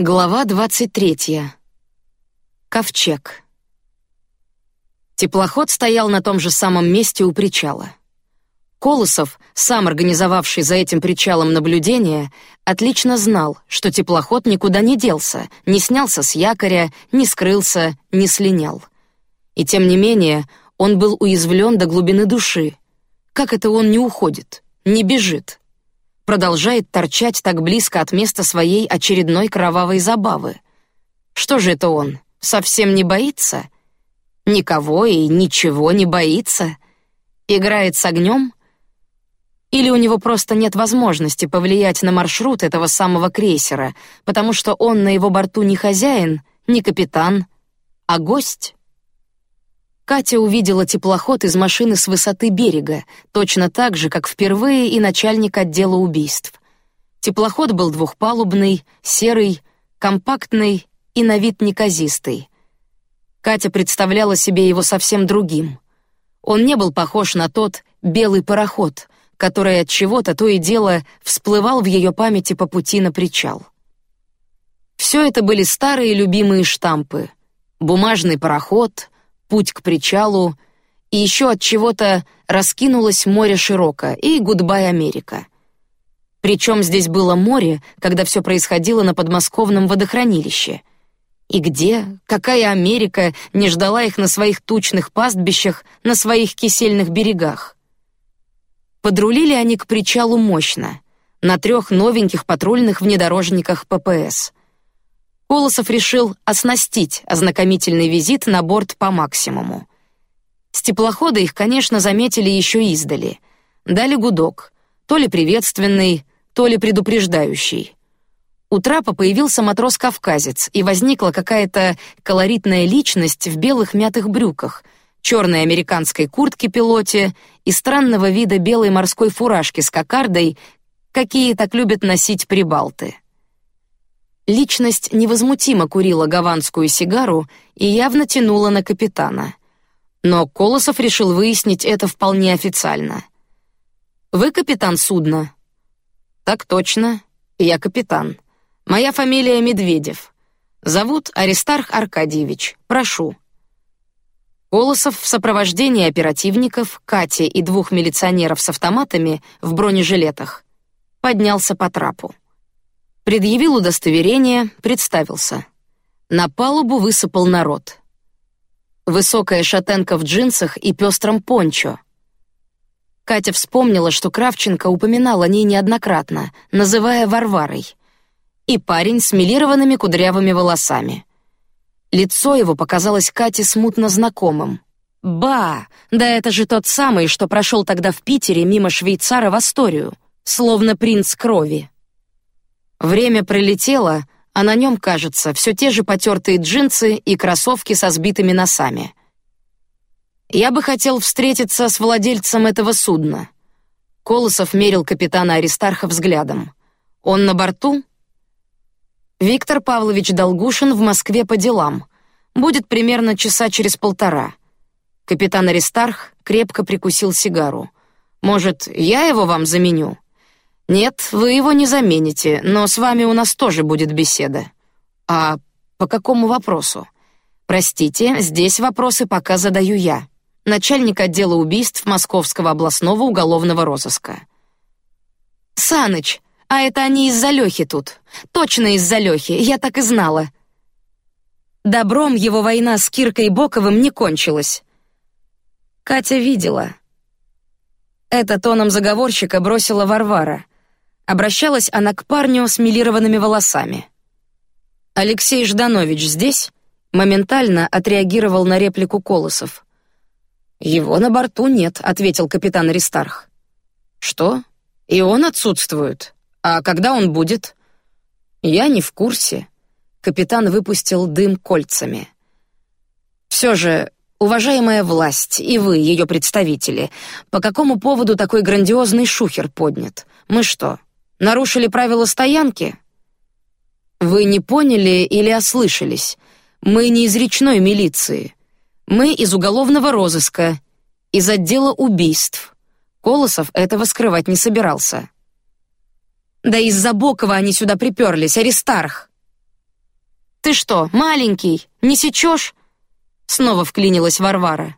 Глава двадцать третья. Ковчег. Теплоход стоял на том же самом месте у причала. Колосов, сам организовавший за этим причалом наблюдение, отлично знал, что теплоход никуда не делся, не снялся с якоря, не скрылся, не слинял. И тем не менее, он был уязвлен до глубины души. Как это он не уходит, не бежит? Продолжает торчать так близко от места своей очередной кровавой забавы. Что же это он? Совсем не боится? Никого и ничего не боится? Играет с огнем? Или у него просто нет возможности повлиять на маршрут этого самого крейсера, потому что он на его борту не хозяин, не капитан, а гость? Катя увидела теплоход из машины с высоты берега, точно так же, как впервые и начальник отдела убийств. Теплоход был двухпалубный, серый, компактный и на вид неказистый. Катя представляла себе его совсем другим. Он не был похож на тот белый пароход, который от чего-то то и дело всплывал в ее памяти по пути на причал. Все это были старые любимые штампы: бумажный пароход, путь к причалу, и еще от чего-то раскинулось море широко и гудбай Америка. Причем здесь было море, когда все происходило на подмосковном водохранилище. И где, какая Америка не ждала их на своих тучных пастбищах, на своих кисельных берегах? Подрулили они к причалу мощно, на трех новеньких патрульных внедорожниках ППС. Колосов решил оснастить ознакомительный визит на борт по максимуму. С теплохода их, конечно, заметили еще издали. Дали гудок, то ли приветственный, то ли предупреждающий. У трапа появился матрос-кавказец, и возникла какая-то колоритная личность в белых мятых брюках, черной американской куртке-пилоте и странного вида белой морской фуражки с кокардой, какие так любят носить прибалты. Личность невозмутимо курила гаванскую сигару и явно тянула на капитана. Но Колосов решил выяснить это вполне официально. Вы капитан судна? Так точно, я капитан. Моя фамилия Медведев. Зовут Аристарх Аркадьевич. Прошу. Колосов в сопровождении оперативников, Кати и двух милиционеров с автоматами в бронежилетах поднялся по трапу. Предъявил удостоверение, представился. На палубу высыпал народ. Высокая шатенка в джинсах и пестром пончо. Катя вспомнила, что Кравченко упоминал о ней неоднократно, называя Варварой. И парень с милированными кудрявыми волосами. Лицо его показалось Кате смутно знакомым. Ба, да это же тот самый, что прошел тогда в Питере мимо швейцара в Асторию, словно принц крови. Время пролетело, а на нем, кажется, все те же потертые джинсы и кроссовки со сбитыми носами. Я бы хотел встретиться с владельцем этого судна. Колосов мерил капитана Аристарха взглядом. Он на борту? Виктор Павлович Долгушин в Москве по делам. Будет примерно часа через полтора. Капитан Аристарх крепко прикусил сигару. Может, я его вам заменю? Нет, вы его не замените, но с вами у нас тоже будет беседа. А по какому вопросу? Простите, здесь вопросы пока задаю я, начальник отдела убийств Московского областного уголовного розыска. Саныч, а это они из-за Лехи тут. Точно из-за Лехи, я так и знала. Добром его война с Киркой Боковым не кончилась. Катя видела. Это тоном заговорщика бросила Варвара. Обращалась она к парню с милированными волосами. Алексей Жданович здесь? Моментально отреагировал на реплику Колосов. Его на борту нет, ответил капитан Ристарх. Что? И он отсутствует. А когда он будет? Я не в курсе. Капитан выпустил дым кольцами. Все же, уважаемая власть и вы, ее представители, по какому поводу такой грандиозный шухер поднят? Мы что, Нарушили правила стоянки? Вы не поняли или ослышались? Мы не из речной милиции. Мы из уголовного розыска, из отдела убийств. Колосов этого скрывать не собирался. Да из-за Бокова они сюда приперлись, Аристарх. Ты что, маленький, не сечешь? Снова вклинилась Варвара.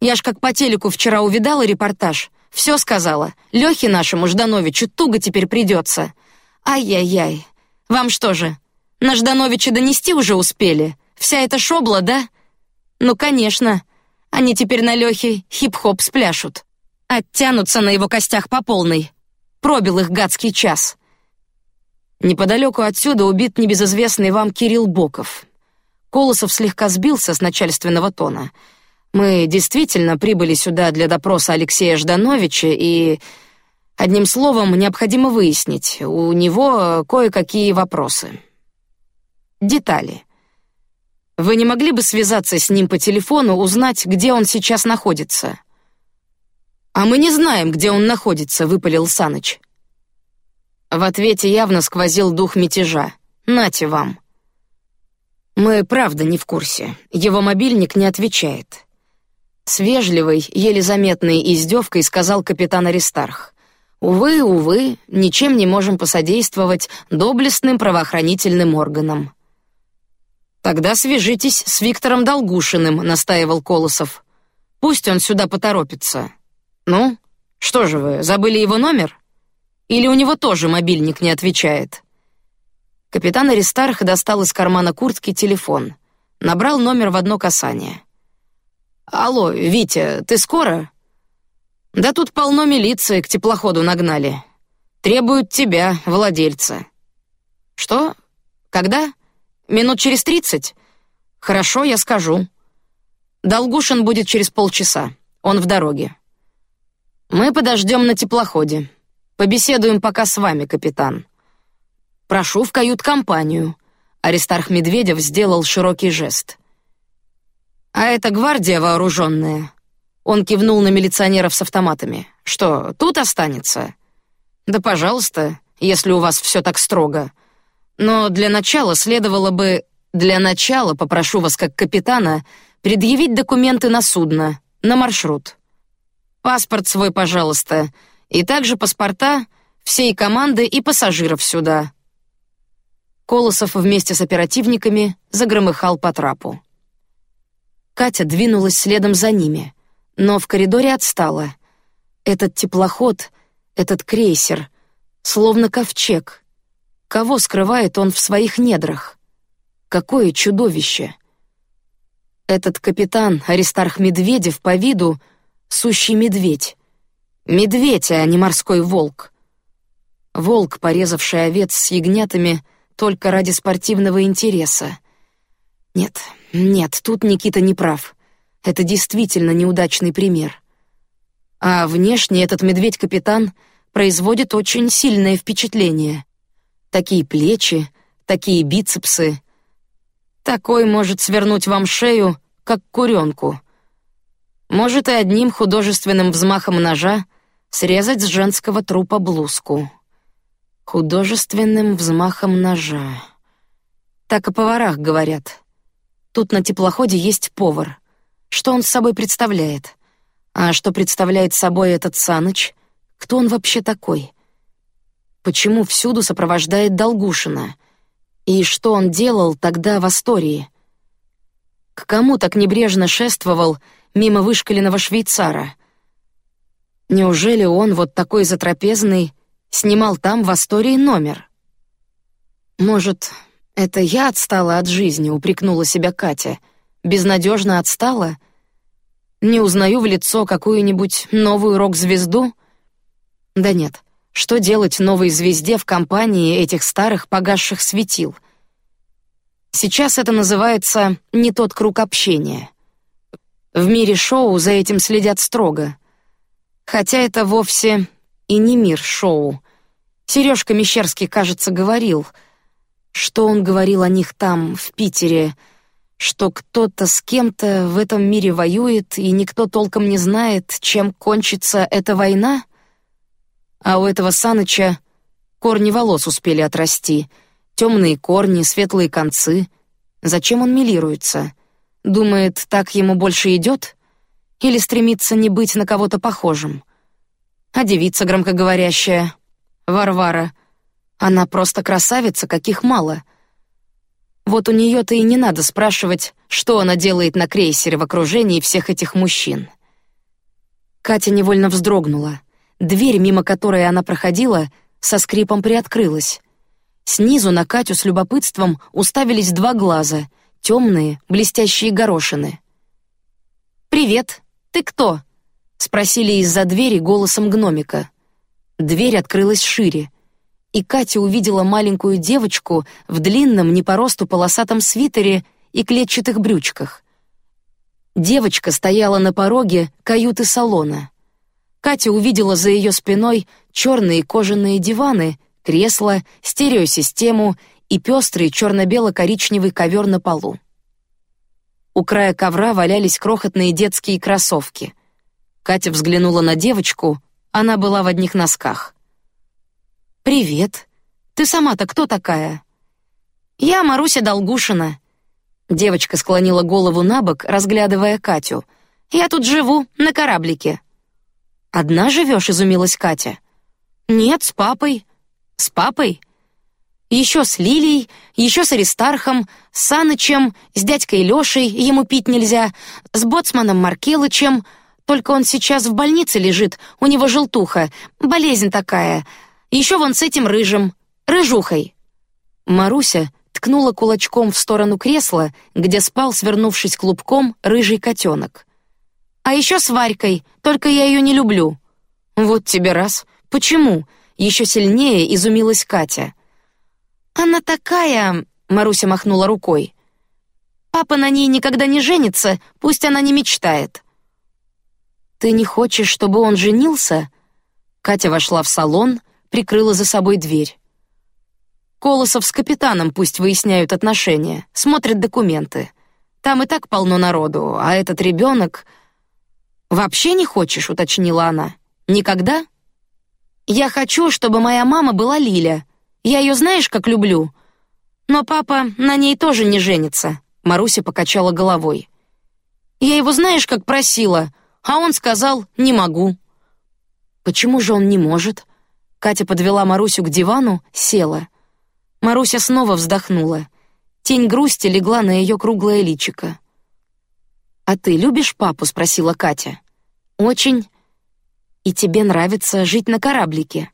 Я ж как по телеку вчера увидала репортаж, все сказала. Лехе нашему Ждановичу туго теперь придется. Ай-яй-яй. Вам что же, на Ждановича донести уже успели? Вся эта шобла, да? Ну, конечно. Они теперь на Лехе хип-хоп спляшут. Оттянутся на его костях по полной. Пробил их гадский час. Неподалеку отсюда убит небезызвестный вам Кирилл Боков. Колосов слегка сбился с начальственного тона. Мы действительно прибыли сюда для допроса Алексея Ждановича и одним словом необходимо выяснить у него кое-какие вопросы. Детали. Вы не могли бы связаться с ним по телефону, узнать, где он сейчас находится? А мы не знаем, где он находится, выпалил Саныч. В ответе явно сквозил дух мятежа. Нате вам. Мы правда не в курсе. Его мобильник не отвечает. С вежливой, еле заметной издевкой сказал капитан Аристарх. Увы, увы, ничем не можем посодействовать доблестным правоохранительным органам. Тогда свяжитесь с Виктором Долгушиным, настаивал Колосов. Пусть он сюда поторопится. Ну, что же вы забыли его номер? Или у него тоже мобильник не отвечает? Капитан Аристарх достал из кармана куртки телефон, набрал номер в одно касание. Алло, Витя, ты скоро? Да тут полно милиции к теплоходу нагнали. Требуют тебя, владельца. Что? Когда? Минут через тридцать? Хорошо, я скажу. Долгушин будет через полчаса. Он в дороге. Мы подождем на теплоходе. Побеседуем пока с вами, капитан. Прошу в кают-компанию. Аристарх Медведев сделал широкий жест. А это гвардия вооруженная. Он кивнул на милиционеров с автоматами. Что, тут останется? Да, пожалуйста, если у вас все так строго. Но для начала следовало бы, для начала попрошу вас как капитана предъявить документы на судно, на маршрут. Паспорт свой, пожалуйста, и также паспорта всей команды и пассажиров сюда. Колосов вместе с оперативниками загромыхал по трапу. Катя двинулась следом за ними, но в коридоре отстала. Этот теплоход, этот крейсер, словно ковчег. Кого скрывает он в своих недрах? Какое чудовище! Этот капитан Аристарх Медведев по виду сущий медведь. Медведь, а не морской волк. Волк, порезавший овец с ягнятами только ради спортивного интереса. Нет, нет, тут Никита не прав. Это действительно неудачный пример. А внешне этот медведь-капитан производит очень сильное впечатление. Такие плечи, такие бицепсы. Такой может свернуть вам шею, как куренку. Может и одним художественным взмахом ножа срезать с женского трупа блузку. Художественным взмахом ножа. Так о поварах говорят. Тут на теплоходе есть повар. Что он собой представляет? А что представляет собой этот Саныч? Кто он вообще такой? Почему всюду сопровождает Долгушина? И что он делал тогда в Астории? К кому так небрежно шествовал мимо вышкаленного швейцара? Неужели он вот такой затрапезный снимал там в Астории номер? Может, это я отстала от жизни, упрекнула себя Катя. Безнадежно отстала. Не узнаю в лицо какую-нибудь новую рок-звезду. Да нет, что делать новой звезде в компании этих старых погасших светил? Сейчас это называется не тот круг общения. В мире шоу за этим следят строго. Хотя это вовсе и не мир шоу. Сережка Мещерский, кажется, говорил, что он говорил о них там, в Питере, что кто-то с кем-то в этом мире воюет, и никто толком не знает, чем кончится эта война. А у этого Саныча корни волос успели отрасти, темные корни, светлые концы. Зачем он милируется? Думает, так ему больше идет? или стремится не быть на кого-то похожим. А девица громкоговорящая, Варвара, она просто красавица, каких мало. Вот у нее-то и не надо спрашивать, что она делает на крейсере в окружении всех этих мужчин. Катя невольно вздрогнула. Дверь, мимо которой она проходила, со скрипом приоткрылась. Снизу на Катю с любопытством уставились два глаза, темные, блестящие горошины. Привет, ты кто? спросили из-за двери голосом гномика. Дверь открылась шире и Катя увидела маленькую девочку в длинном не по росту полосатом свитере и клетчатых брючках. Девочка стояла на пороге каюты салона. Катя увидела за ее спиной черные кожаные диваны, кресла, стереосистему и пестрый черно-бело-коричневый ковер на полу. У края ковра валялись крохотные детские кроссовки. Катя взглянула на девочку, она была в одних носках. Привет. Ты сама-то кто такая? Я Маруся Долгушина. Девочка склонила голову на бок, разглядывая Катю. Я тут живу на кораблике. Одна живешь? изумилась Катя. Нет, с папой. С папой? Еще с Лилией, еще с Аристархом, с Санычем, с дядькой Лешей, ему пить нельзя, с боцманом Маркелычем. Только он сейчас в больнице лежит, у него желтуха, болезнь такая. Еще вон с этим рыжим, рыжухой. Маруся ткнула кулачком в сторону кресла, где спал, свернувшись клубком, рыжий котенок. А еще с Варькой, только я ее не люблю. Вот тебе раз. Почему? Еще сильнее изумилась Катя. Она такая, Маруся махнула рукой. Папа на ней никогда не женится, пусть она не мечтает. Ты не хочешь, чтобы он женился? Катя вошла в салон, прикрыла за собой дверь. Колосов с капитаном пусть выясняют отношения, смотрят документы. Там и так полно народу, а этот ребенок вообще не хочешь, уточнила она. Никогда? Я хочу, чтобы моя мама была Лиля. Я ее знаешь, как люблю. Но папа на ней тоже не женится. Маруся покачала головой. Я его знаешь, как просила, а он сказал не могу. Почему же он не может? Катя подвела Марусю к дивану, села. Маруся снова вздохнула. Тень грусти легла на ее круглое личико. А ты любишь папу? спросила Катя. Очень. И тебе нравится жить на кораблике?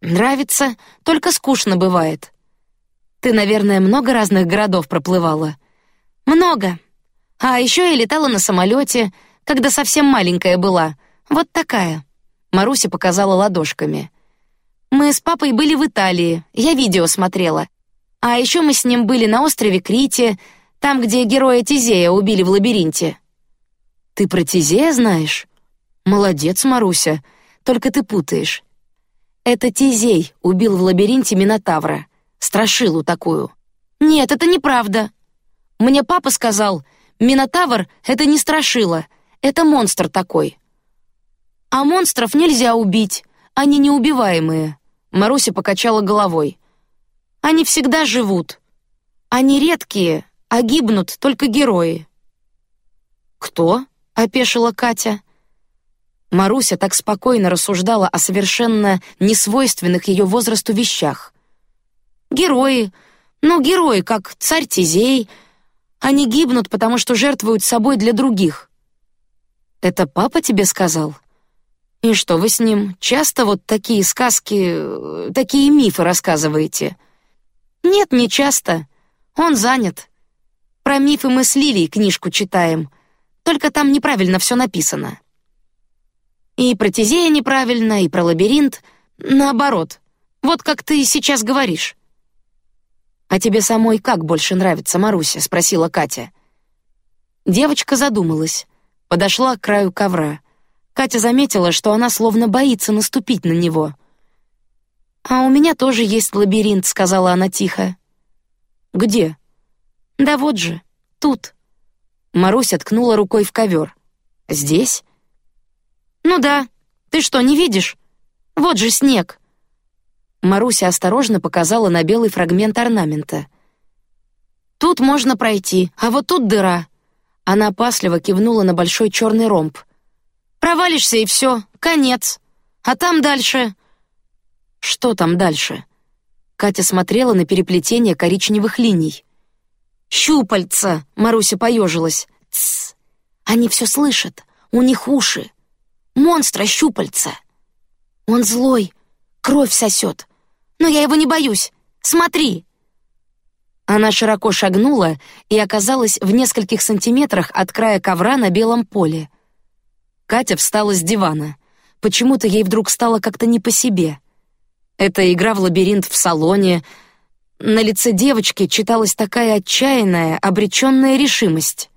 Нравится, только скучно бывает. Ты, наверное, много разных городов проплывала. Много. А еще я летала на самолете, когда совсем маленькая была. Вот такая. Маруся показала ладошками. Мы с папой были в Италии, я видео смотрела. А еще мы с ним были на острове Крите, там, где героя Тизея убили в лабиринте. Ты про Тизея знаешь? Молодец, Маруся. Только ты путаешь. Это Тизей убил в лабиринте Минотавра, страшилу такую. Нет, это неправда. Мне папа сказал, Минотавр — это не страшила, это монстр такой. А монстров нельзя убить, они неубиваемые. Маруся покачала головой. Они всегда живут. Они редкие, а гибнут только герои. Кто? опешила Катя. Маруся так спокойно рассуждала о совершенно несвойственных ее возрасту вещах. Герои, ну герои, как царь Тизей, они гибнут, потому что жертвуют собой для других. Это папа тебе сказал? И что вы с ним часто вот такие сказки, такие мифы рассказываете? Нет, не часто. Он занят. Про мифы мы с Лилией книжку читаем, только там неправильно все написано. И про Тизея неправильно, и про лабиринт наоборот. Вот как ты сейчас говоришь. А тебе самой как больше нравится, Маруся? спросила Катя. Девочка задумалась, подошла к краю ковра. Катя заметила, что она словно боится наступить на него. А у меня тоже есть лабиринт, сказала она тихо. Где? Да вот же, тут. Маруся ткнула рукой в ковер. Здесь? Ну да. Ты что, не видишь? Вот же снег. Маруся осторожно показала на белый фрагмент орнамента. Тут можно пройти, а вот тут дыра. Она опасливо кивнула на большой черный ромб. Провалишься и все, конец. А там дальше... Что там дальше? Катя смотрела на переплетение коричневых линий. Щупальца, Маруся поежилась. Тсс. Они все слышат. У них уши. Монстра щупальца. Он злой, кровь сосет. Но я его не боюсь. Смотри. Она широко шагнула и оказалась в нескольких сантиметрах от края ковра на белом поле. Катя встала с дивана. Почему-то ей вдруг стало как-то не по себе. Эта игра в лабиринт в салоне. На лице девочки читалась такая отчаянная, обреченная решимость.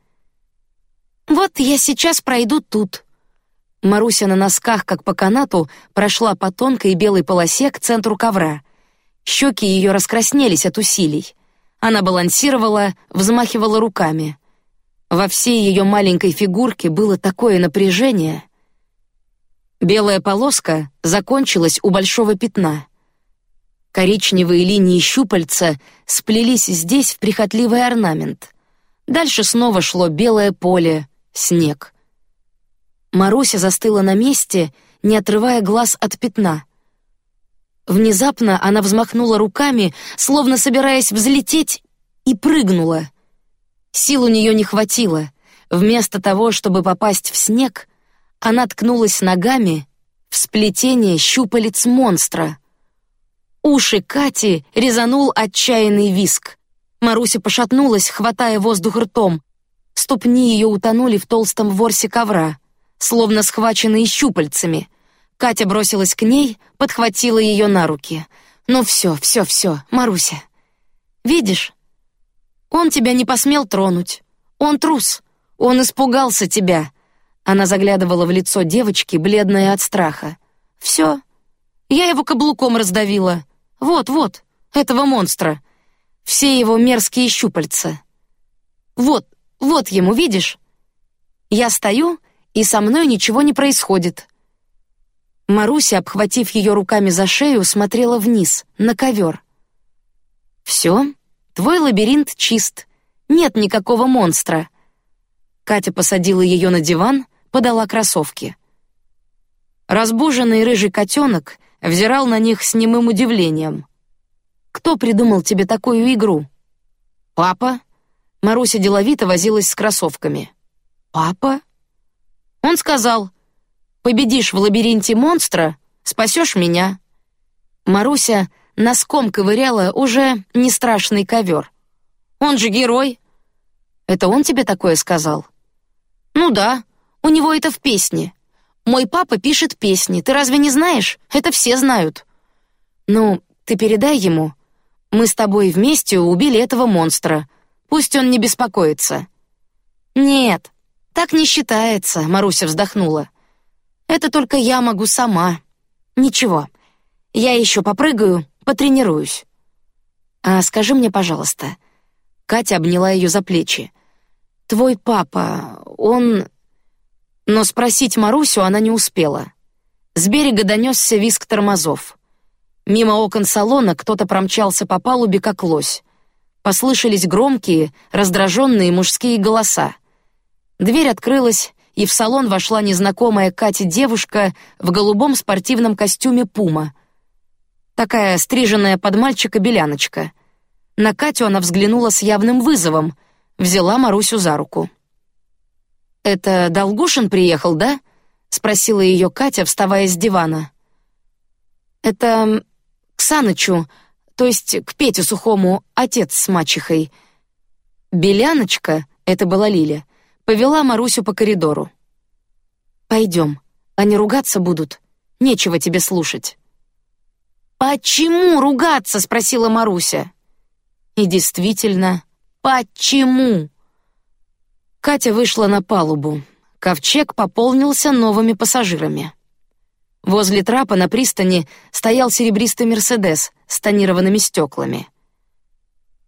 Вот я сейчас пройду тут. Маруся на носках, как по канату, прошла по тонкой белой полосе к центру ковра. Щеки ее раскраснелись от усилий. Она балансировала, взмахивала руками. Во всей ее маленькой фигурке было такое напряжение. Белая полоска закончилась у большого пятна. Коричневые линии щупальца сплелись здесь в прихотливый орнамент. Дальше снова шло белое поле, снег. Маруся застыла на месте, не отрывая глаз от пятна. Внезапно она взмахнула руками, словно собираясь взлететь, и прыгнула. Сил у нее не хватило. Вместо того, чтобы попасть в снег, она ткнулась ногами в сплетение щупалец монстра. Уши Кати резанул отчаянный виск. Маруся пошатнулась, хватая воздух ртом. Ступни ее утонули в толстом ворсе ковра, словно схваченные щупальцами — Катя бросилась к ней, подхватила ее на руки. Ну все, все, все, Маруся. Видишь? Он тебя не посмел тронуть. Он трус. Он испугался тебя. Она заглядывала в лицо девочки, бледная от страха. Все. Я его каблуком раздавила. Вот, вот, этого монстра. Все его мерзкие щупальца. Вот, вот ему, видишь? Я стою, и со мной ничего не происходит. Маруся, обхватив ее руками за шею, смотрела вниз на ковер. Все, твой лабиринт чист, нет никакого монстра. Катя посадила ее на диван, подала кроссовки. Разбуженный рыжий котенок взирал на них с немым удивлением. Кто придумал тебе такую игру? Папа. Маруся деловито возилась с кроссовками. Папа? Он сказал: Победишь в лабиринте монстра, спасешь меня. Маруся носком ковыряла уже не страшный ковер. Он же герой. Это он тебе такое сказал? Ну да, у него это в песне. Мой папа пишет песни. Ты разве не знаешь? Это все знают. Ну, ты передай ему. Мы с тобой вместе убили этого монстра. Пусть он не беспокоится. Нет, так не считается. Маруся вздохнула. Это только я могу сама. Ничего, я еще попрыгаю, потренируюсь. А скажи мне, пожалуйста. Катя обняла ее за плечи. Твой папа, он... Но спросить Марусю она не успела. С берега донесся визг тормозов. Мимо окон салона кто-то промчался по палубе, как лось. Послышались громкие, раздраженные мужские голоса. Дверь открылась, и в салон вошла незнакомая Кате девушка в голубом спортивном костюме Пума. Такая стриженная под мальчика беляночка. На Катю она взглянула с явным вызовом, взяла Марусю за руку. Это Долгушин приехал, да? спросила ее Катя, вставая с дивана. Это к Санычу, то есть к Пете Сухому, отец с мачехой. Беляночка, это была Лиля, повела Марусю по коридору. Пойдем, они ругаться будут. Нечего тебе слушать. Почему ругаться? спросила Маруся. И действительно, почему? Катя вышла на палубу. Ковчег пополнился новыми пассажирами. Возле трапа на пристани стоял серебристый Мерседес с тонированными стеклами.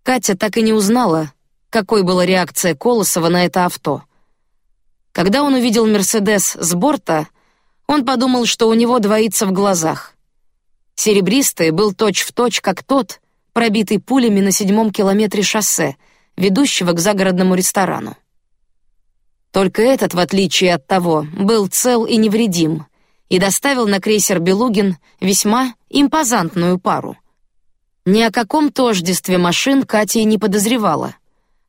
Катя так и не узнала, какой была реакция Колосова на это авто. Когда он увидел Мерседес с борта, он подумал, что у него двоится в глазах. Серебристый был точь-в-точь, точь, как тот, пробитый пулями на седьмом километре шоссе, ведущего к загородному ресторану. Только этот, в отличие от того, был цел и невредим и доставил на крейсер Белугин весьма импозантную пару. Ни о каком тождестве машин Катя не подозревала.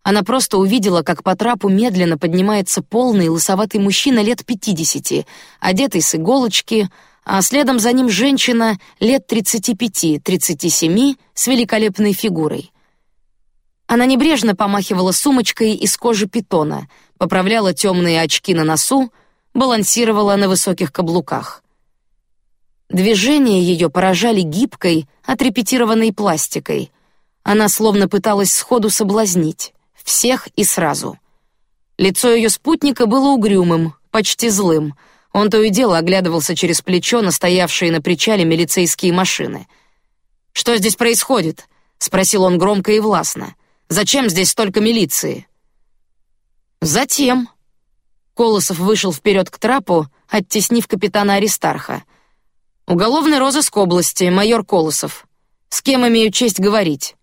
Она просто увидела, как по трапу медленно поднимается полный лысоватый мужчина лет пятидесяти, одетый с иголочки, а следом за ним женщина лет тридцати пяти-тридцати семи с великолепной фигурой. Она небрежно помахивала сумочкой из кожи питона, поправляла темные очки на носу, балансировала на высоких каблуках. Движения ее поражали гибкой, отрепетированной пластикой. Она словно пыталась сходу соблазнить всех и сразу. Лицо ее спутника было угрюмым, почти злым. Он то и дело оглядывался через плечо на стоявшие на причале милицейские машины. Что здесь происходит? – спросил он громко и властно. Зачем здесь столько милиции? Затем. Колосов вышел вперед к трапу, оттеснив капитана Аристарха. Уголовный розыск области, майор Колосов. С кем имею честь говорить?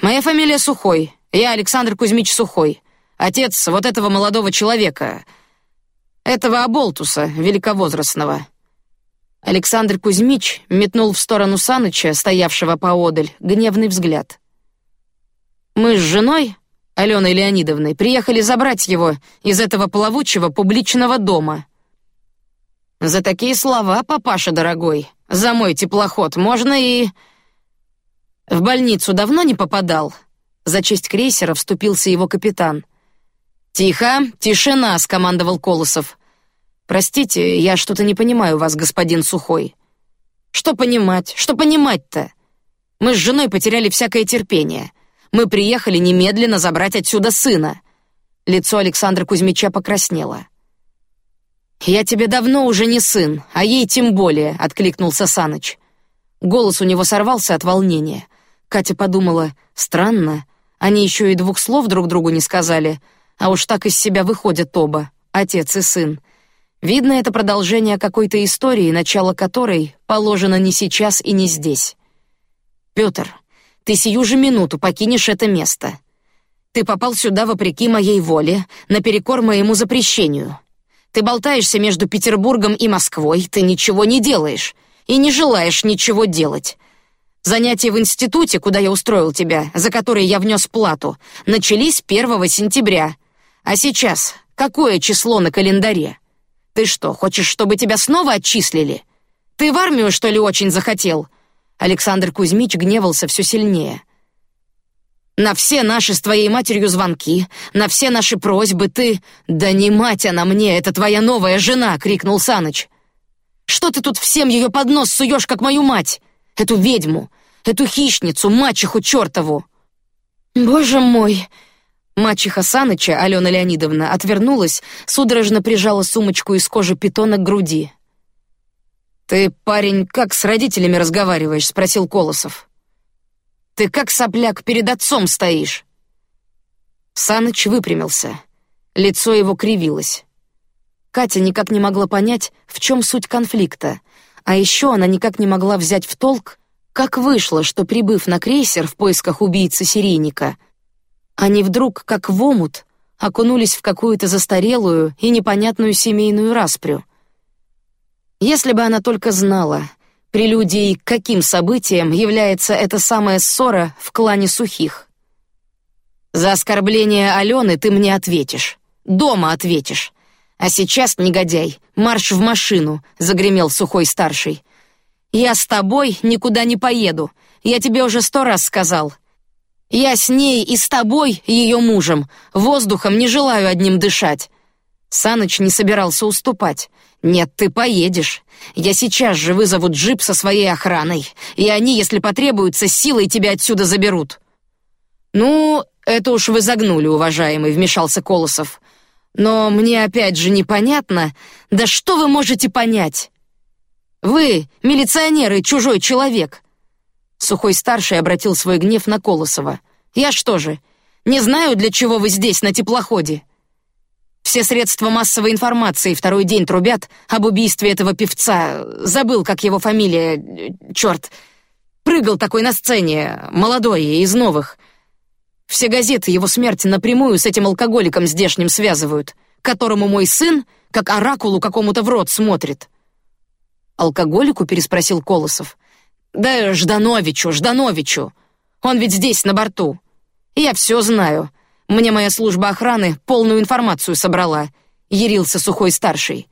Моя фамилия Сухой. Я Александр Кузьмич Сухой, отец вот этого молодого человека, этого оболтуса великовозрастного. Александр Кузьмич метнул в сторону Саныча, стоявшего поодаль, гневный взгляд. Мы с женой, Аленой Леонидовной, приехали забрать его из этого плавучего публичного дома. За такие слова, папаша дорогой, за мой теплоход можно и в больницу давно не попадал. За честь крейсера вступился его капитан. Тихо, тишина, скомандовал Колосов. Простите, я что-то не понимаю вас, господин Сухой. Что понимать? Что понимать-то? Мы с женой потеряли всякое терпение. Мы приехали немедленно забрать отсюда сына. Лицо Александра Кузьмича покраснело. Я тебе давно уже не сын, а ей тем более, откликнулся Саныч. Голос у него сорвался от волнения. Катя подумала: странно, они еще и двух слов друг другу не сказали, а уж так из себя выходят оба, отец и сын. Видно, это продолжение какой-то истории, начало которой положено не сейчас и не здесь. Петр, ты сию же минуту покинешь это место. Ты попал сюда вопреки моей воле, наперекор моему запрещению. Ты болтаешься между Петербургом и Москвой, ты ничего не делаешь и не желаешь ничего делать. Занятия в институте, куда я устроил тебя, за которые я внес плату, начались 1 сентября. А сейчас какое число на календаре? Ты что, хочешь, чтобы тебя снова отчислили? Ты в армию что ли очень захотел? Александр Кузьмич гневался все сильнее. На все наши с твоей матерью звонки, на все наши просьбы ты, да не мать она мне, это твоя новая жена, крикнул Саныч. Что ты тут всем ее под нос суешь, как мою мать? эту ведьму, эту хищницу, мачеху чертову. Боже мой! Мачеха Саныча, Алена Леонидовна, отвернулась, судорожно прижала сумочку из кожи питона к груди. Ты, парень, как с родителями разговариваешь? – спросил Колосов. Ты как сопляк перед отцом стоишь. Саныч выпрямился, лицо его кривилось. Катя никак не могла понять, в чем суть конфликта, а еще она никак не могла взять в толк, как вышло, что прибыв на крейсер в поисках убийцы-серийника, они вдруг, как в омут, окунулись в какую-то застарелую и непонятную семейную распрю. Если бы она только знала, прелюдией к каким событиям является эта самая ссора в клане Сухих. За оскорбление Алены ты мне ответишь, дома ответишь. А сейчас, негодяй, марш в машину, загремел сухой старший. Я с тобой никуда не поеду. Я тебе уже сто раз сказал. Я с ней и с тобой, ее мужем, воздухом не желаю одним дышать. Саныч не собирался уступать. Нет, ты поедешь. Я сейчас же вызову джип со своей охраной, и они, если потребуется, силой тебя отсюда заберут. Ну, это уж вы загнули, уважаемый, вмешался Колосов. Но мне опять же непонятно, да что вы можете понять? Вы, милиционеры, чужой человек. Сухой старший обратил свой гнев на Колосова. Я что же, не знаю, для чего вы здесь на теплоходе? Все средства массовой информации второй день трубят об убийстве этого певца. Забыл, как его фамилия. Черт, прыгал такой на сцене, молодой из новых. Все газеты его смерть напрямую с этим алкоголиком здешним связывают, которому мой сын, как оракулу какому-то в рот смотрит. Алкоголику переспросил Колосов. Да Ждановичу, Ждановичу. Он ведь здесь на борту. Я все знаю. Мне моя служба охраны полную информацию собрала, ярился сухой старший.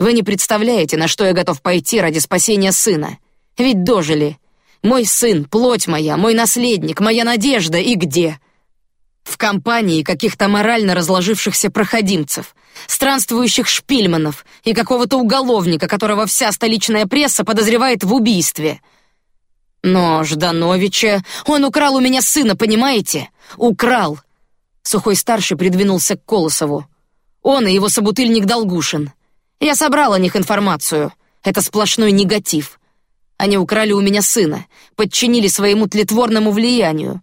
Вы не представляете, на что я готов пойти ради спасения сына. Ведь дожили. Мой сын, плоть моя, мой наследник, моя надежда и где? В компании каких-то морально разложившихся проходимцев, странствующих шпильманов и какого-то уголовника, которого вся столичная пресса подозревает в убийстве. Но Ждановича, он украл у меня сына, понимаете? Украл. Сухой старший придвинулся к Колосову. Он и его собутыльник Долгушин. Я собрал о них информацию. Это сплошной негатив. Они украли у меня сына, подчинили своему тлетворному влиянию,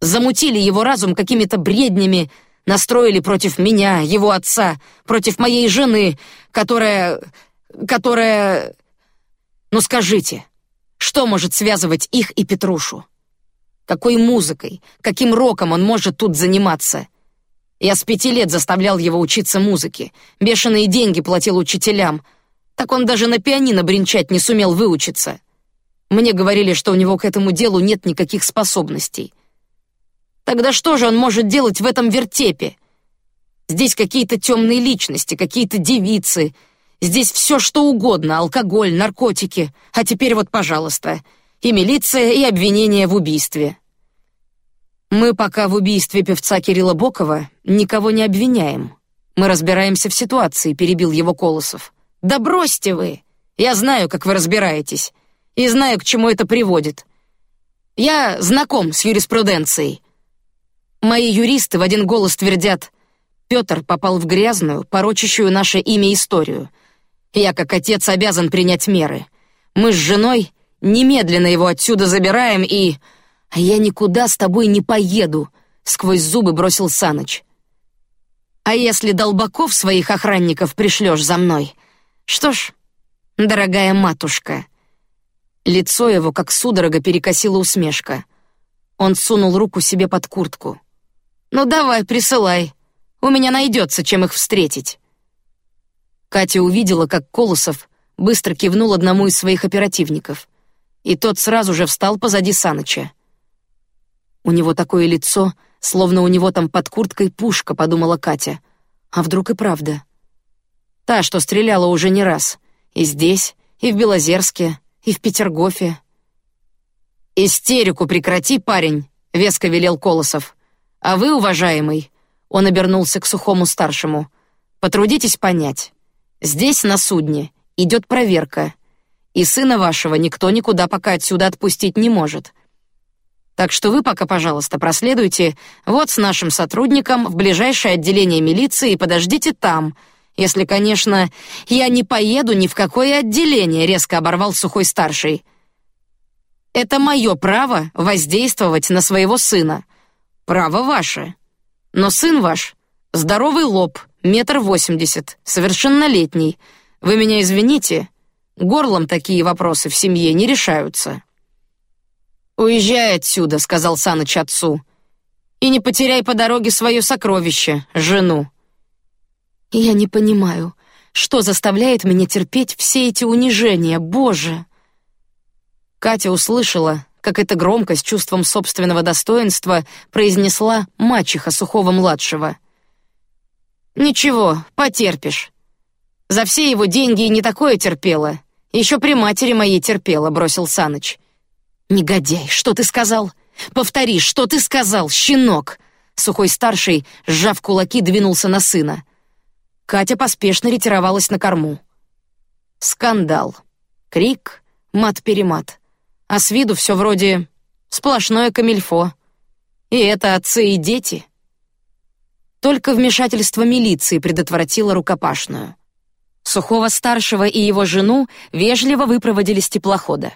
замутили его разум какими-то бреднями, настроили против меня, его отца, против моей жены, которая... которая... Ну скажите, что может связывать их и Петрушу? Какой музыкой, каким роком он может тут заниматься? Я с пяти лет заставлял его учиться музыке, бешеные деньги платил учителям. Так он даже на пианино бренчать не сумел выучиться. Мне говорили, что у него к этому делу нет никаких способностей. Тогда что же он может делать в этом вертепе? Здесь какие-то темные личности, какие-то девицы. Здесь все что угодно: алкоголь, наркотики. А теперь вот, пожалуйста, и милиция, и обвинение в убийстве. Мы пока в убийстве певца Кирилла Бокова никого не обвиняем. Мы разбираемся в ситуации, перебил его Колосов. Да бросьте вы! Я знаю, как вы разбираетесь, и знаю, к чему это приводит. Я знаком с юриспруденцией. Мои юристы в один голос твердят: Петр попал в грязную, порочащую наше имя историю. Я как отец обязан принять меры. Мы с женой немедленно его отсюда забираем и а я никуда с тобой не поеду, сквозь зубы бросил Саныч. А если долбаков своих охранников пришлешь за мной? Что ж, дорогая матушка. Лицо его как судорога перекосило усмешка. Он сунул руку себе под куртку. Ну давай, присылай. У меня найдется, чем их встретить. Катя увидела, как Колосов быстро кивнул одному из своих оперативников, и тот сразу же встал позади Саныча. У него такое лицо, словно у него там под курткой пушка, подумала Катя. А вдруг и правда? Та, что стреляла уже не раз, и здесь, и в Белозерске, и в Петергофе. Истерику прекрати, парень, веско велел Колосов. А вы, уважаемый, он обернулся к сухому старшему. Потрудитесь понять. Здесь на судне идет проверка, и сына вашего никто никуда пока отсюда отпустить не может. Так что вы пока, пожалуйста, проследуйте вот с нашим сотрудником в ближайшее отделение милиции и подождите там. Если, конечно, я не поеду ни в какое отделение, резко оборвал сухой старший. Это мое право воздействовать на своего сына. Право ваше. Но сын ваш здоровый лоб, метр восемьдесят, совершеннолетний. Вы меня извините, горлом такие вопросы в семье не решаются. Уезжай отсюда, сказал Саныч отцу, и не потеряй по дороге свое сокровище, жену. Я не понимаю, что заставляет меня терпеть все эти унижения, Боже. Катя услышала, как это громко с чувством собственного достоинства произнесла мачеха сухого младшего. Ничего, потерпишь. За все его деньги и не такое терпела. Еще при матери моей терпела, бросил Саныч. Негодяй, что ты сказал? Повтори, что ты сказал, щенок? Сухой старший, сжав кулаки, двинулся на сына. Катя поспешно ретировалась на корму. Скандал, крик, мат-перемат, а с виду все вроде сплошное камильфо. И это отцы и дети. Только вмешательство милиции предотвратило рукопашную. Сухого старшего и его жену вежливо выпроводили с теплохода.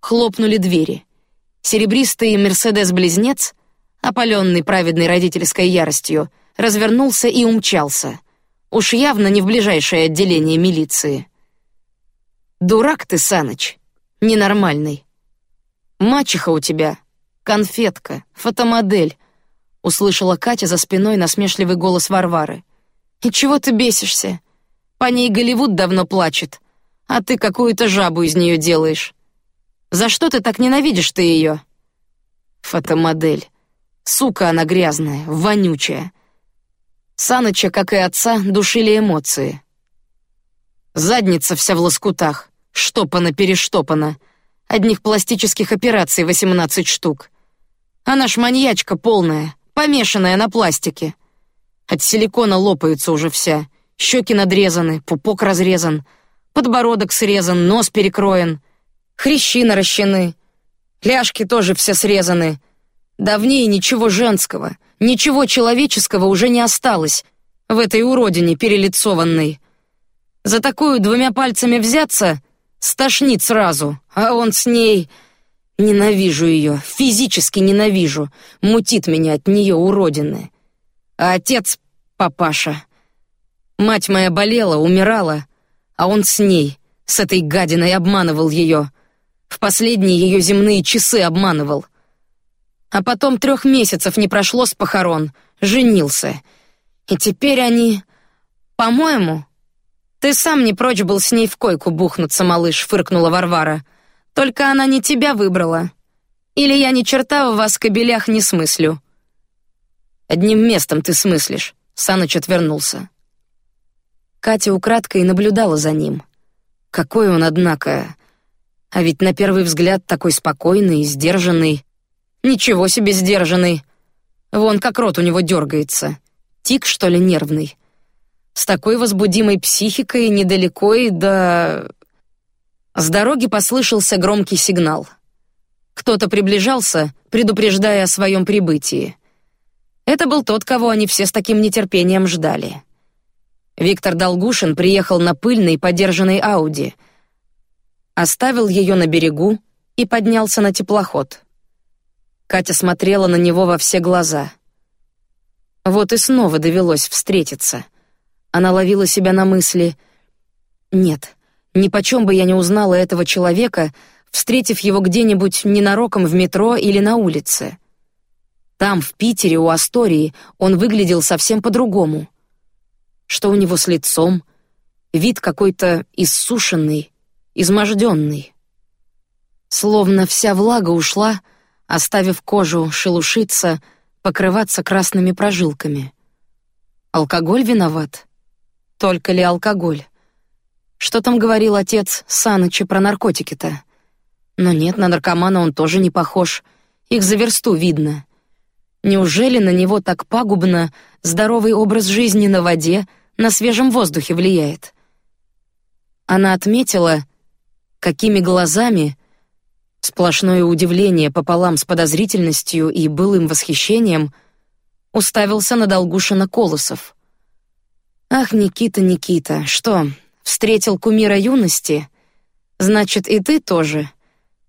Хлопнули двери. Серебристый Мерседес-близнец, опаленный праведной родительской яростью, развернулся и умчался. Уж явно не в ближайшее отделение милиции. Дурак ты, Саныч, ненормальный. Мачеха у тебя, конфетка, фотомодель. Услышала Катя за спиной насмешливый голос Варвары. И чего ты бесишься? По ней Голливуд давно плачет, а ты какую-то жабу из нее делаешь. За что ты так ненавидишь ты ее? Фотомодель. Сука она грязная, вонючая. Саныча, как и отца, душили эмоции. Задница вся в лоскутах, штопана-перештопана. Одних пластических операций восемнадцать штук. Она ж маньячка полная, помешанная на пластике. От силикона лопается уже вся. Щеки надрезаны, пупок разрезан, подбородок срезан, нос перекроен, хрящи наращены, ляжки тоже все срезаны. Давнее ничего женского, ничего человеческого уже не осталось в этой уродине перелицованной. За такую двумя пальцами взяться стошнит сразу, а он с ней... Ненавижу ее, физически ненавижу, мутит меня от нее уродины. А отец, папаша, мать моя болела, умирала, а он с ней, с этой гадиной обманывал ее, в последние ее земные часы обманывал. А потом трех месяцев не прошло с похорон, женился, и теперь они, по-моему, ты сам не прочь был с ней в койку бухнуться, малыш, фыркнула Варвара. Только она не тебя выбрала. Или я ни черта в вас кобелях не смыслю. Одним местом ты смыслишь. Саныч отвернулся. Катя украдкой наблюдала за ним. Какой он, однако, а ведь на первый взгляд такой спокойный и сдержанный. Ничего себе сдержанный. Вон как рот у него дергается. Тик что ли нервный. С такой возбудимой психикой недалеко и до... С дороги послышался громкий сигнал. Кто-то приближался, предупреждая о своем прибытии. Это был тот, кого они все с таким нетерпением ждали. Виктор Долгушин приехал на пыльной подержанной Ауди, оставил ее на берегу и поднялся на теплоход. Катя смотрела на него во все глаза. Вот и снова довелось встретиться — она ловила себя на мысли: нет, ни почем бы я не узнала этого человека, встретив его где-нибудь ненароком в метро или на улице. Там, в Питере, у Астории, он выглядел совсем по-другому. Что у него с лицом? Вид какой-то иссушенный, изможденный. Словно вся влага ушла, оставив кожу шелушиться, покрываться красными прожилками. Алкоголь виноват? Только ли алкоголь? Что там говорил отец Саныча про наркотики-то? Но нет, на наркомана он тоже не похож. Их за версту видно. Неужели на него так пагубно здоровый образ жизни на воде, на свежем воздухе влияет? Она отметила, какими глазами сплошное удивление пополам с подозрительностью и былым восхищением уставился на Долгушина Колосов. Ах, Никита, Никита, что, встретил кумира юности? Значит, и ты тоже,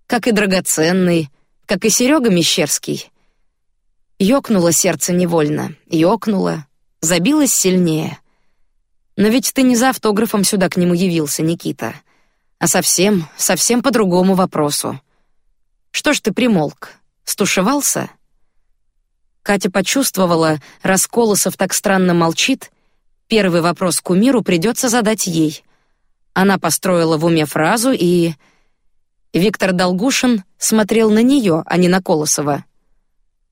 как и драгоценный, как и Серега Мещерский. Ёкнуло сердце невольно, ёкнуло, забилось сильнее. Но ведь ты не за автографом сюда к нему явился, Никита, а совсем, совсем по другому вопросу. Что ж ты примолк? Стушевался? Катя почувствовала, раз Колосов так странно молчит, Первый вопрос кумиру придется задать ей. Она построила в уме фразу и Виктор Долгушин смотрел на нее, а не на Колосова.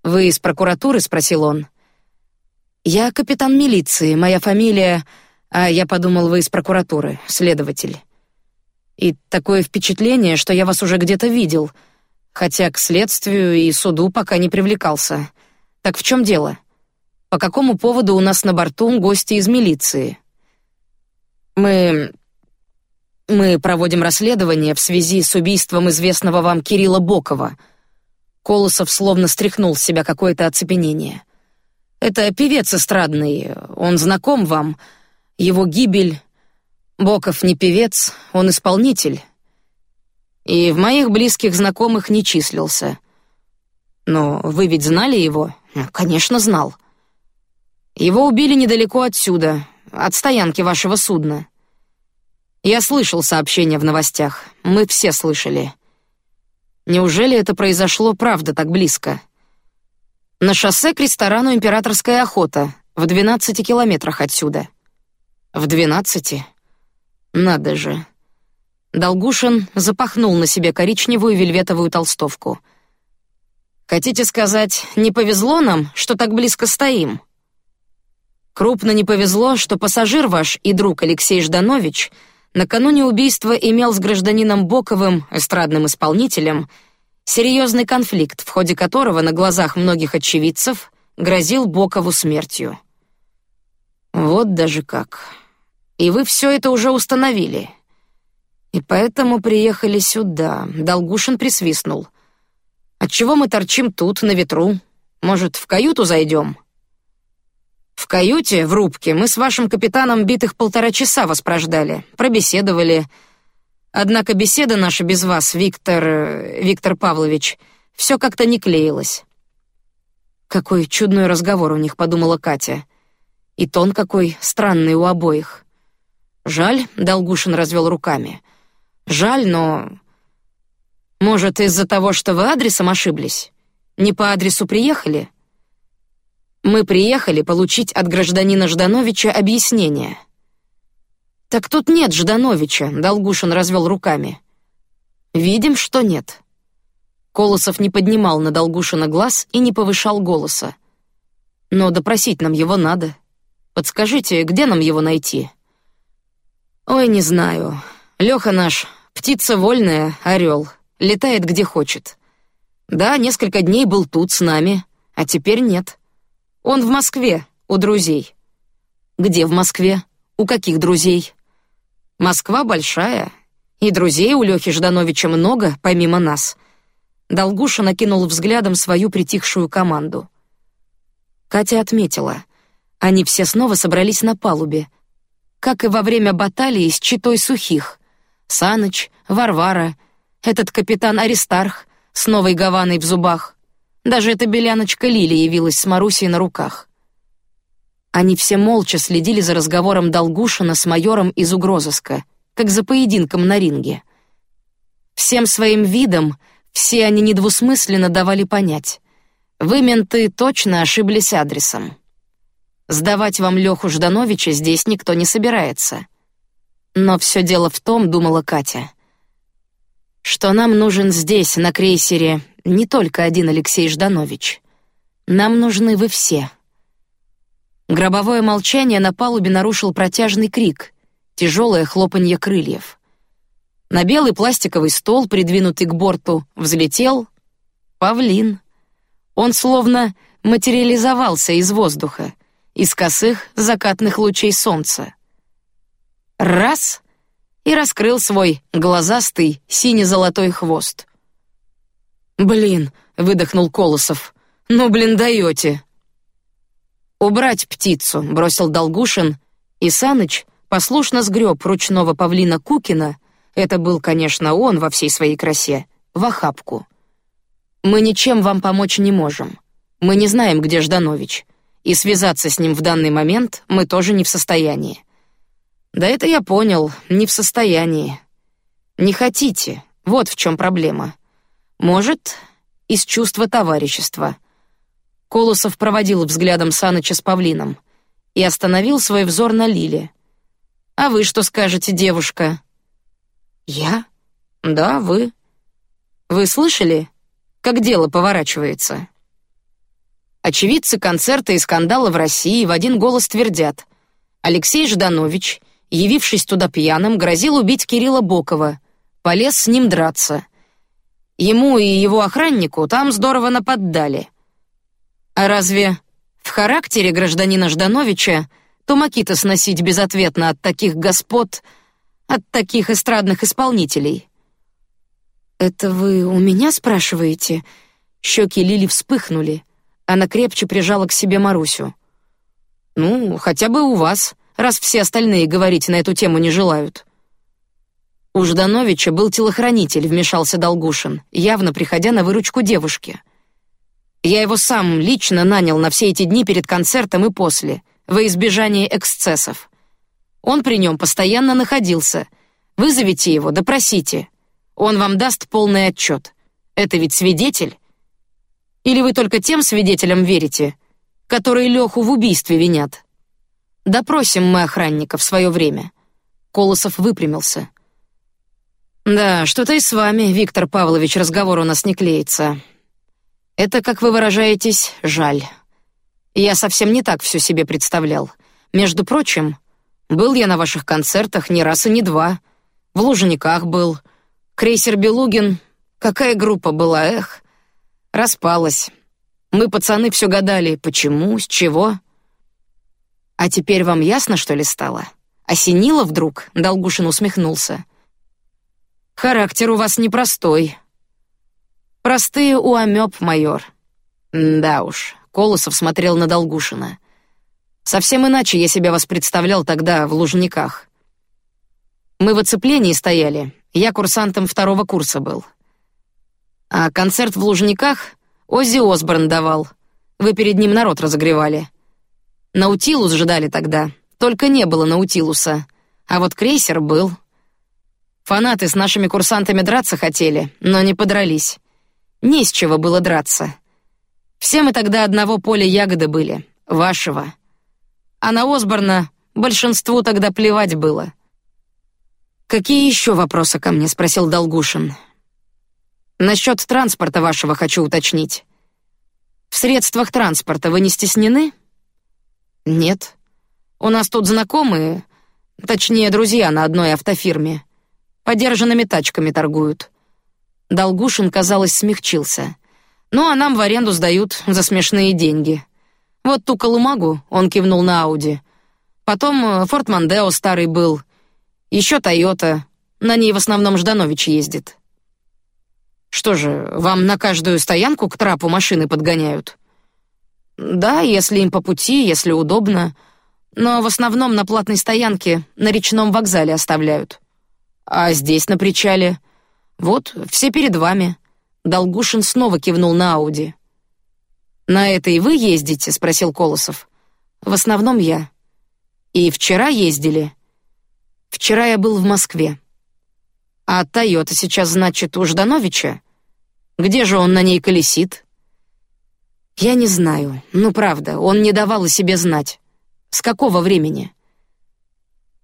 Вы из прокуратуры? спросил он. Я капитан милиции, моя фамилия, а я подумал, вы из прокуратуры, следователь. И такое впечатление, что я вас уже где-то видел, хотя к следствию и суду пока не привлекался. Так в чем дело? По какому поводу у нас на борту гости из милиции? Мы мы проводим расследование в связи с убийством известного вам Кирилла Бокова. Колосов словно стряхнул с себя какое-то оцепенение. Это певец эстрадный, он знаком вам. Его гибель Боков не певец, он исполнитель. И в моих близких знакомых не числился. Но вы ведь знали его? Конечно, знал. Его убили недалеко отсюда, от стоянки вашего судна. Я слышал сообщения в новостях. Мы все слышали. Неужели это произошло правда так близко? На шоссе к ресторану Императорская охота в двенадцати километрах отсюда. В двенадцати? Надо же. Долгушин запахнул на себе коричневую вельветовую толстовку. Хотите сказать, не повезло нам, что так близко стоим? Крупно не повезло, что пассажир ваш и друг Алексей Жданович накануне убийства имел с гражданином Боковым, эстрадным исполнителем, серьезный конфликт, в ходе которого на глазах многих очевидцев грозил Бокову смертью. Вот даже как. И вы все это уже установили. И поэтому приехали сюда. Долгушин присвистнул. Отчего мы торчим тут на ветру? Может, в каюту зайдем? В каюте в рубке мы с вашим капитаном битых полтора часа воспрождали, пробеседовали. Однако беседа наша без вас, Виктор э, Виктор Павлович, все как-то не клеилось. Какой чудной разговор у них, подумала Катя. И тон какой странный у обоих. Жаль, Долгушин развел руками. Жаль, но может, из-за того, что вы адресом ошиблись? Не по адресу приехали? Мы приехали получить от гражданина Ждановича объяснение. Так тут нет Ждановича, Долгушин развел руками. Видим, что нет. Колосов не поднимал на Долгушина глаз и не повышал голоса. Но допросить нам его надо. Подскажите, где нам его найти? Ой, не знаю. Леха наш, птица вольная, орел летает где хочет. Да, несколько дней был тут с нами, а теперь нет. Он в Москве, у друзей. Где в Москве? У каких друзей? Москва большая, и друзей у Лехи Ждановича много, помимо нас. Долгуша накинул взглядом свою притихшую команду. Катя отметила, они все снова собрались на палубе, как и во время баталии с читой сухих. Саныч, Варвара, этот капитан Аристарх с новой гаваной в зубах. Даже эта беляночка Лили явилась с Марусей на руках. Они все молча следили за разговором Долгушина с майором из угрозыска, как за поединком на ринге. Всем своим видом все они недвусмысленно давали понять: вы менты точно ошиблись адресом. Сдавать вам Леху Ждановича здесь никто не собирается. Но все дело в том, думала Катя, что нам нужен здесь, на крейсере, не только один Алексей Жданович. Нам нужны вы все. Гробовое молчание на палубе нарушил протяжный крик, тяжелое хлопанье крыльев. На белый пластиковый стол, придвинутый к борту, взлетел павлин. Он словно материализовался из воздуха, из косых закатных лучей солнца. Раз и раскрыл свой глазастый сине-золотой хвост. Блин, выдохнул Колосов. Ну, блин, даете. Убрать птицу, бросил Долгушин, и Саныч послушно сгреб ручного павлина Кукина. Это был, конечно, он во всей своей красе, в охапку. Мы ничем вам помочь не можем. Мы не знаем, где Жданович, и связаться с ним в данный момент мы тоже не в состоянии. Да это я понял, не в состоянии. Не хотите, вот в чем проблема. Может, из чувства товарищества. Колосов проводил взглядом Саныча с павлином и остановил свой взор на Лиле. А вы что скажете, девушка? Я? Да, вы. Вы слышали, как дело поворачивается? Очевидцы концерта и скандала в России в один голос твердят: Алексей Жданович явившись туда пьяным, грозил убить Кирилла Бокова, полез с ним драться. Ему и его охраннику там здорово нападали. А разве в характере гражданина Ждановича тумаки-то сносить безответно от таких господ, от таких эстрадных исполнителей? Это вы у меня спрашиваете? Щеки Лили вспыхнули. Она крепче прижала к себе Марусю. Ну, хотя бы у вас раз все остальные говорить на эту тему не желают. У Ждановича был телохранитель, вмешался Долгушин, явно приходя на выручку девушке. Я его сам лично нанял на все эти дни перед концертом и после, во избежание эксцессов. Он при нем постоянно находился. Вызовите его, допросите. Он вам даст полный отчет. Это ведь свидетель. Или вы только тем свидетелям верите, которые Леху в убийстве винят? Допросим мы охранника в свое время. Колосов выпрямился. Да, что-то и с вами, Виктор Павлович, разговор у нас не клеится. Это, как вы выражаетесь, жаль. Я совсем не так все себе представлял. Между прочим, был я на ваших концертах не раз и не два. В Лужниках был. Крейсер Белугин. Какая группа была, эх. Распалась. Мы, пацаны, все гадали, почему, с чего. А теперь вам ясно, что ли, стало? Осенило вдруг? Долгушин усмехнулся. Характер у вас непростой. Простые у амеб, майор. Да уж. Колосов смотрел на Долгушина. Совсем иначе я себя вас представлял тогда в Лужниках. Мы в оцеплении стояли. Я курсантом второго курса был. А концерт в Лужниках Оззи Осборн давал. Вы перед ним народ разогревали. Наутилус ждали тогда, только не было Наутилуса, а вот крейсер был. Фанаты с нашими курсантами драться хотели, но не подрались. Не с чего было драться. Все мы тогда одного поля ягоды были, вашего. А на Осборна большинству тогда плевать было. Какие еще вопросы ко мне? спросил Долгушин. Насчет транспорта вашего хочу уточнить. В средствах транспорта вы не стеснены? Нет. У нас тут знакомые, точнее друзья на одной автофирме, подержанными тачками торгуют. Долгушин, казалось, смягчился. Ну а нам в аренду сдают за смешные деньги. Вот ту колымагу, он кивнул на Ауди. Потом Форт Мандео старый был, еще Тойота, на ней в основном Жданович ездит. Что же, вам на каждую стоянку к трапу машины подгоняют? Да, если им по пути, если удобно, но в основном на платной стоянке на речном вокзале оставляют. А здесь на причале, вот все перед вами. Долгушин снова кивнул на Ауди. На это и вы ездите? – спросил Колосов. В основном я. И вчера ездили. Вчера я был в Москве. А Тойота сейчас, значит, у Ждановича? Где же он на ней колесит? Я не знаю. Ну правда, он не давал о себе знать. С какого времени?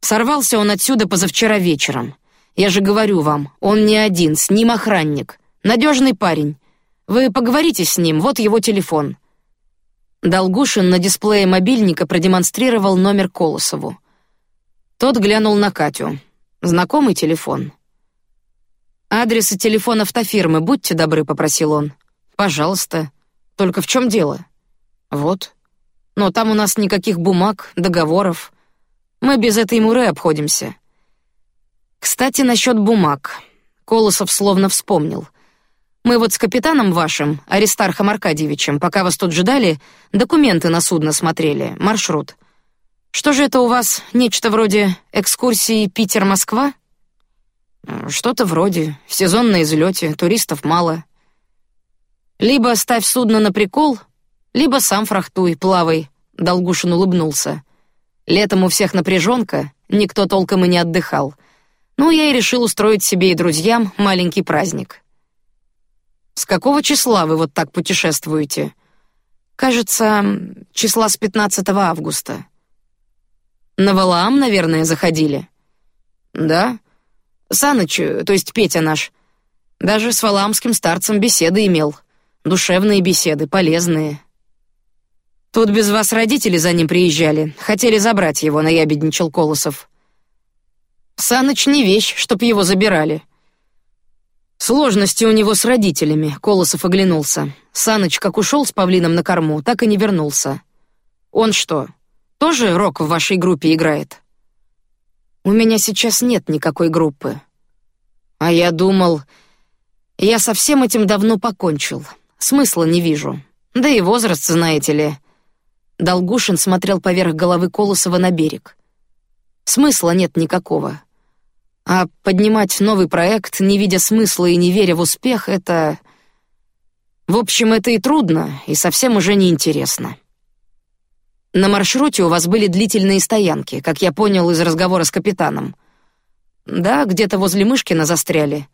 Сорвался он отсюда позавчера вечером. Я же говорю вам, он не один, с ним охранник, надежный парень. Вы поговорите с ним, вот его телефон. Долгушин на дисплее мобильника продемонстрировал номер Колосову. Тот глянул на Катю. Знакомый телефон. Адрес и телефон автофирмы, будьте добры, попросил он. Пожалуйста. Только в чем дело? Вот. Но там у нас никаких бумаг, договоров. Мы без этой муры обходимся. Кстати, насчет бумаг. Колосов словно вспомнил. Мы вот с капитаном вашим, Аристархом Аркадьевичем, пока вас тут ждали, документы на судно смотрели, маршрут. Что же это у вас, нечто вроде экскурсии Питер-Москва? Что-то вроде. Сезон на излете, туристов мало. Либо ставь судно на прикол, либо сам фрахтуй, плавай. Долгушин улыбнулся. Летом у всех напряженка, никто толком и не отдыхал. Ну, я и решил устроить себе и друзьям маленький праздник. С какого числа вы вот так путешествуете? Кажется, числа с 15 августа. На Валаам, наверное, заходили. Да, Саныч, то есть Петя наш, даже с валаамским старцем беседы имел. Душевные беседы, полезные. Тут без вас родители за ним приезжали, хотели забрать его, наябедничал Колосов. Саныч не вещь, чтоб его забирали. Сложности у него с родителями. Колосов оглянулся. Саныч как ушел с павлином на корму, так и не вернулся. Он что, тоже рок в вашей группе играет? У меня сейчас нет никакой группы. А я думал, я со всем этим давно покончил. Смысла не вижу. Да и возраст, знаете ли. Долгушин смотрел поверх головы Колосова на берег. Смысла нет никакого. А поднимать новый проект, не видя смысла и не веря в успех, это, в общем, это и трудно, и совсем уже не интересно. На маршруте у вас были длительные стоянки, как я понял из разговора с капитаном. Да, где-то возле Мышкина застряли.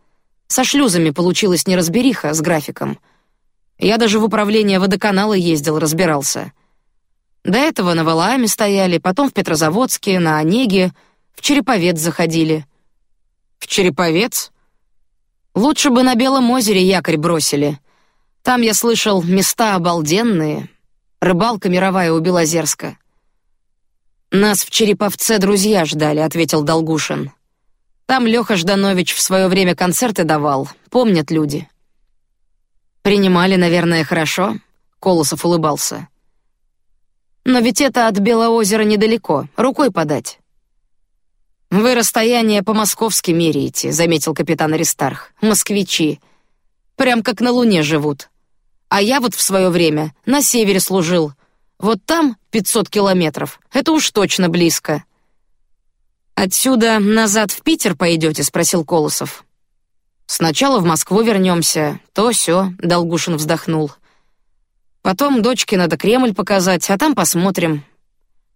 Со шлюзами получилась неразбериха с графиком. Я даже в управление водоканала ездил, разбирался. До этого на Валааме стояли, потом в Петрозаводске, на Онеге, в Череповец заходили. В Череповец? Лучше бы на Белом озере якорь бросили. Там я слышал места обалденные. Рыбалка мировая у Белозерска. Нас в Череповце друзья ждали, ответил Долгушин. Там Леха Жданович в свое время концерты давал, помнят люди. Принимали, наверное, хорошо. Колосов улыбался. Но ведь это от Белоозера недалеко, рукой подать. Вы расстояние по-московски меряете, заметил капитан Аристарх. Москвичи, прям как на Луне живут. А я вот в свое время на севере служил. Вот там 500 километров. Это уж точно близко. Отсюда назад в Питер пойдете? – спросил Колосов. Сначала в Москву вернемся, то все. Долгушин вздохнул. Потом дочке надо Кремль показать, а там посмотрим.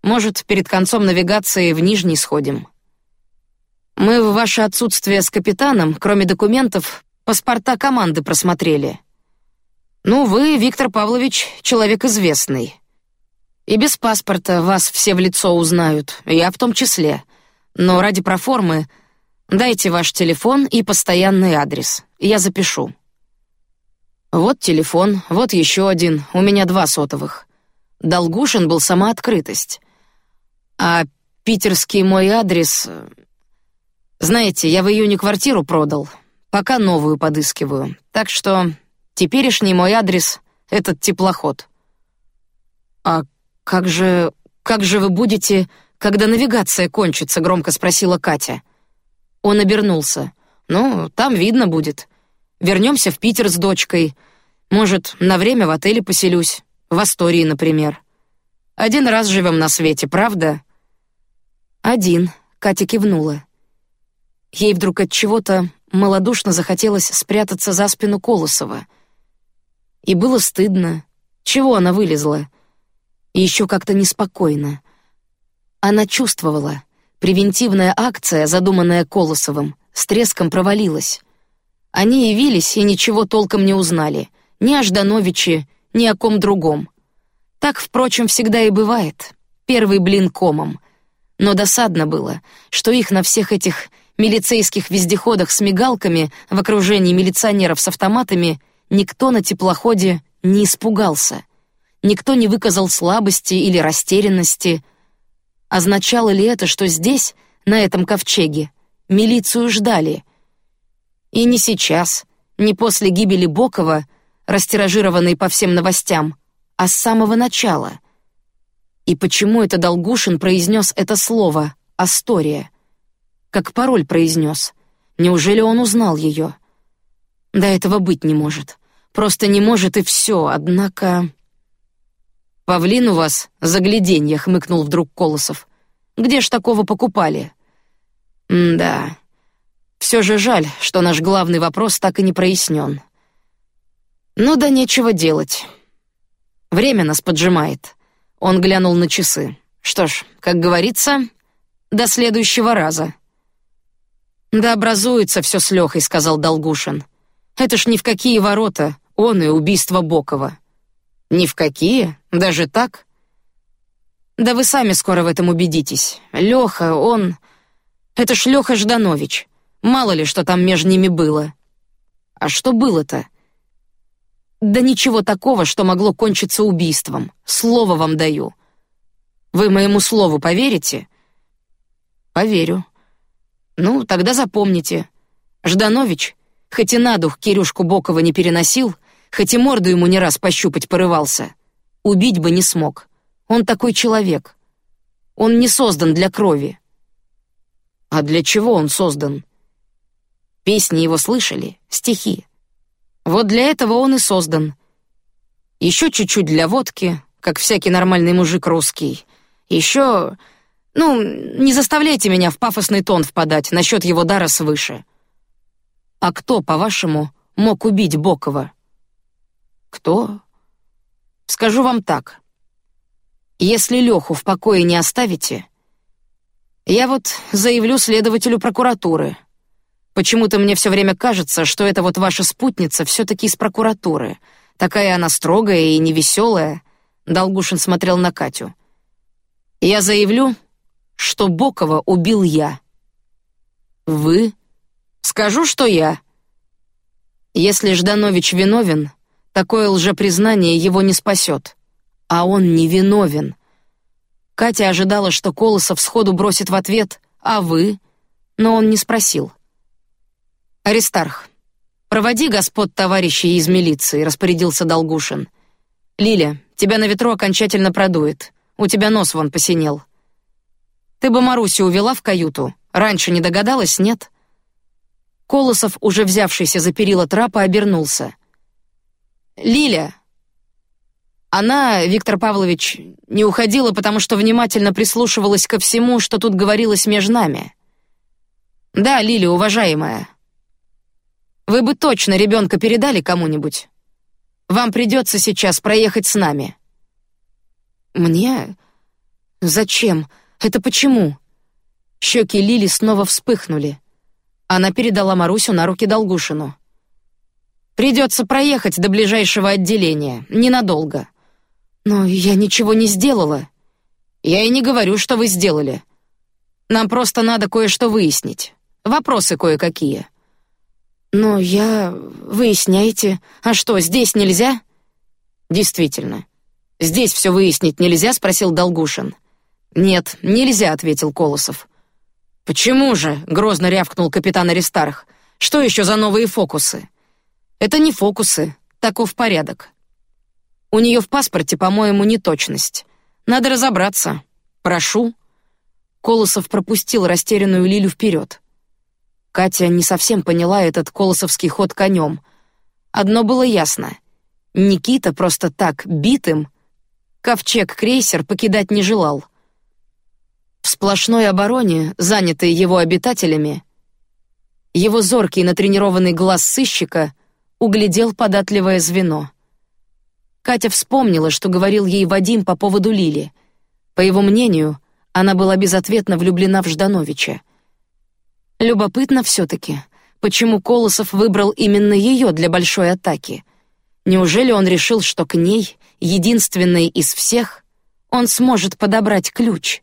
Может, перед концом навигации в Нижний сходим. Мы в ваше отсутствие с капитаном, кроме документов, паспорта команды просмотрели. Ну, вы, Виктор Павлович, человек известный. И без паспорта вас все в лицо узнают, я в том числе. Но ради проформы дайте ваш телефон и постоянный адрес, я запишу. Вот телефон, вот еще один. У меня два сотовых. Долгушин был сама открытость. А питерский мой адрес... Знаете, я в июне квартиру продал, пока новую подыскиваю. Так что теперешний мой адрес — этот теплоход. А как же... как же вы будете, когда навигация кончится? Громко спросила Катя. Он обернулся. Ну, там видно будет. Вернемся в Питер с дочкой. Может, на время в отеле поселюсь, в Астории, например. Один раз живем на свете, правда? Один. Катя кивнула. Ей вдруг от чего-то малодушно захотелось спрятаться за спину Колосова. И было стыдно. Чего она вылезла? И еще как-то неспокойно. Она чувствовала, превентивная акция, задуманная Колосовым, с треском провалилась. Они явились и ничего толком не узнали, ни о Ждановиче, ни о ком другом. Так, впрочем, всегда и бывает. Первый блин комом. Но досадно было, что их на всех этих милицейских вездеходах с мигалками в окружении милиционеров с автоматами никто на теплоходе не испугался. Никто не выказал слабости или растерянности. Означало ли это, что здесь, на этом ковчеге, милицию ждали? И не сейчас, не после гибели Бокова, растиражированной по всем новостям, а с самого начала. И почему это Долгушин произнес это слово «Астория»? Как пароль произнес. Неужели он узнал ее? Да этого быть не может. Просто не может и все. Однако... Павлин у вас загляденье, хмыкнул вдруг Колосов. Где ж такого покупали? М да, все же жаль, что наш главный вопрос так и не прояснен. Ну да нечего делать. Время нас поджимает. Он глянул на часы. Что ж, как говорится, до следующего раза. Да образуется все с Лехой, сказал Долгушин. Это ж ни в какие ворота, он и убийство Бокова. Ни в какие, даже так. Да вы сами скоро в этом убедитесь. Леха, он, это ж Леха Жданович. Мало ли, что там между ними было. А что было-то? Да ничего такого, что могло кончиться убийством. Слово вам даю. Вы моему слову поверите? Поверю. Ну, тогда запомните. Жданович, хоть и на дух Кирюшку Бокова не переносил, хоть и морду ему не раз пощупать порывался, убить бы не смог. Он такой человек. Он не создан для крови. А для чего он создан? Песни его слышали, стихи. Вот для этого он и создан. Еще чуть-чуть для водки, как всякий нормальный мужик русский. Еще, ну, не заставляйте меня в пафосный тон впадать насчет его дара свыше. А кто, по-вашему, мог убить Бокова? Кто? Скажу вам так: если Леху в покое не оставите, я вот заявлю следователю прокуратуры Почему-то мне все время кажется, что это вот ваша спутница все-таки из прокуратуры. Такая она строгая и невеселая. Долгушин смотрел на Катю. Я заявлю, что Бокова убил я. Вы? Скажу, что я. Если Жданович виновен, Такое лжепризнание его не спасет. А он невиновен. Катя ожидала, что Колосов сходу бросит в ответ «А вы?», но он не спросил. «Аристарх, проводи господ товарищей из милиции», — распорядился Долгушин. «Лиля, тебя на ветру окончательно продует. У тебя нос вон посинел. Ты бы Марусю увела в каюту. Раньше не догадалась, нет?» Колосов, уже взявшийся за перила трапа, обернулся. «Лиля!» Она, Виктор Павлович, не уходила, потому что внимательно прислушивалась ко всему, что тут говорилось между нами. Да, Лиля, уважаемая, вы бы точно ребенка передали кому-нибудь. Вам придется сейчас проехать с нами. Мне? Зачем? Это почему? Щеки Лили снова вспыхнули. Она передала Марусю на руки Долгушину. Придется проехать до ближайшего отделения, ненадолго. Но я ничего не сделала. Я и не говорю, что вы сделали. Нам просто надо кое-что выяснить. Вопросы кое-какие. Но я... Выясняете. А что, здесь нельзя? Действительно. Здесь все выяснить нельзя, спросил Долгушин. Нет, нельзя, ответил Колосов. Почему же? Грозно рявкнул капитан Аристарх. Что еще за новые фокусы? Это не фокусы, таков порядок. У нее в паспорте, по-моему, неточность. Надо разобраться. Прошу. Колосов пропустил растерянную Лилю вперед. Катя не совсем поняла этот колосовский ход конем. Одно было ясно: Никита просто так битым ковчег-крейсер покидать не желал. В сплошной обороне, занятой его обитателями, его зоркий натренированный глаз сыщика углядел податливое звено. Катя вспомнила, что говорил ей Вадим по поводу Лили. По его мнению, она была безответно влюблена в Ждановича. Любопытно все-таки, почему Колосов выбрал именно ее для большой атаки. Неужели он решил, что к ней, единственной из всех, он сможет подобрать ключ?